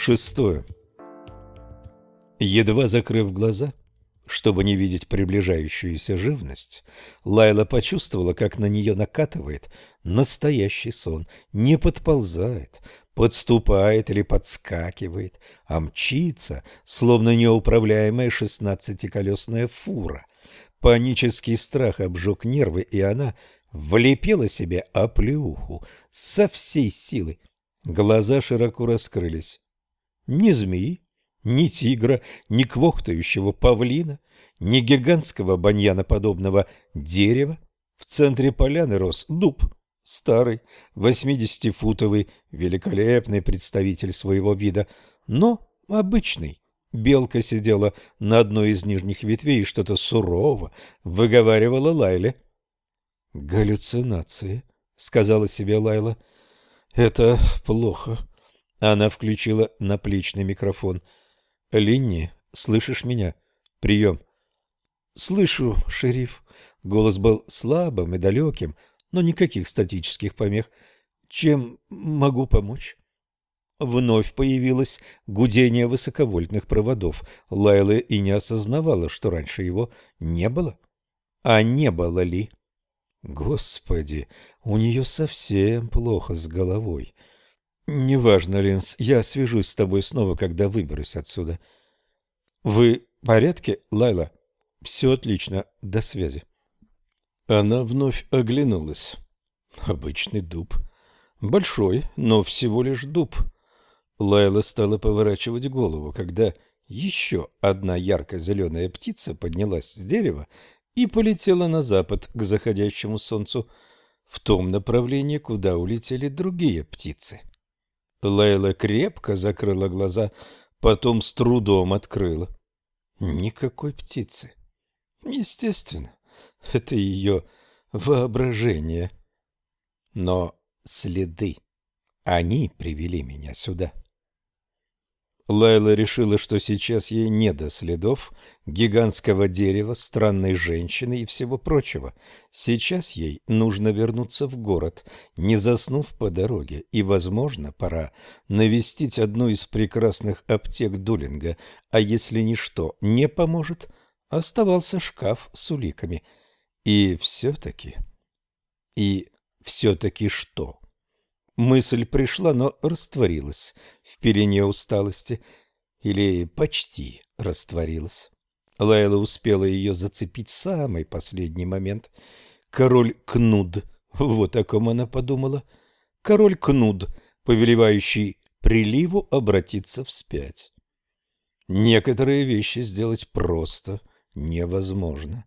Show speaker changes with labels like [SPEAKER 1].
[SPEAKER 1] Шестое. Едва закрыв глаза, чтобы не видеть приближающуюся живность, Лайла почувствовала, как на нее накатывает настоящий сон, не подползает, подступает или подскакивает, а мчится, словно неуправляемая шестнадцатиколесная фура. Панический страх обжег нервы, и она влепила себе оплеуху со всей силы. Глаза широко раскрылись. Ни змеи, ни тигра, ни квохтающего павлина, ни гигантского баньяноподобного дерева. В центре поляны рос дуб, старый, восьмидесятифутовый, великолепный представитель своего вида, но обычный. Белка сидела на одной из нижних ветвей и что-то сурово выговаривала Лайле. «Галлюцинации», — сказала себе Лайла. «Это плохо». Она включила наплечный микрофон. «Линни, слышишь меня? Прием». «Слышу, шериф». Голос был слабым и далеким, но никаких статических помех. «Чем могу помочь?» Вновь появилось гудение высоковольтных проводов. Лайла и не осознавала, что раньше его не было. А не было ли? Господи, у нее совсем плохо с головой. Неважно, Линс, я свяжусь с тобой снова, когда выберусь отсюда. Вы в порядке, Лайла? Все отлично, до связи. Она вновь оглянулась. Обычный дуб. Большой, но всего лишь дуб. Лайла стала поворачивать голову, когда еще одна ярко-зеленая птица поднялась с дерева и полетела на запад к заходящему солнцу, в том направлении, куда улетели другие птицы. Лейла крепко закрыла глаза, потом с трудом открыла. Никакой птицы. Естественно, это ее воображение. Но следы, они привели меня сюда. Лайла решила, что сейчас ей не до следов гигантского дерева, странной женщины и всего прочего. Сейчас ей нужно вернуться в город, не заснув по дороге, и, возможно, пора навестить одну из прекрасных аптек Дулинга, а если ничто не поможет, оставался шкаф с уликами. И все-таки... И все-таки что? Мысль пришла, но растворилась в перене усталости. Или почти растворилась. Лайла успела ее зацепить в самый последний момент. Король Кнуд, вот о ком она подумала. Король Кнуд, повелевающий приливу обратиться вспять. Некоторые вещи сделать просто невозможно.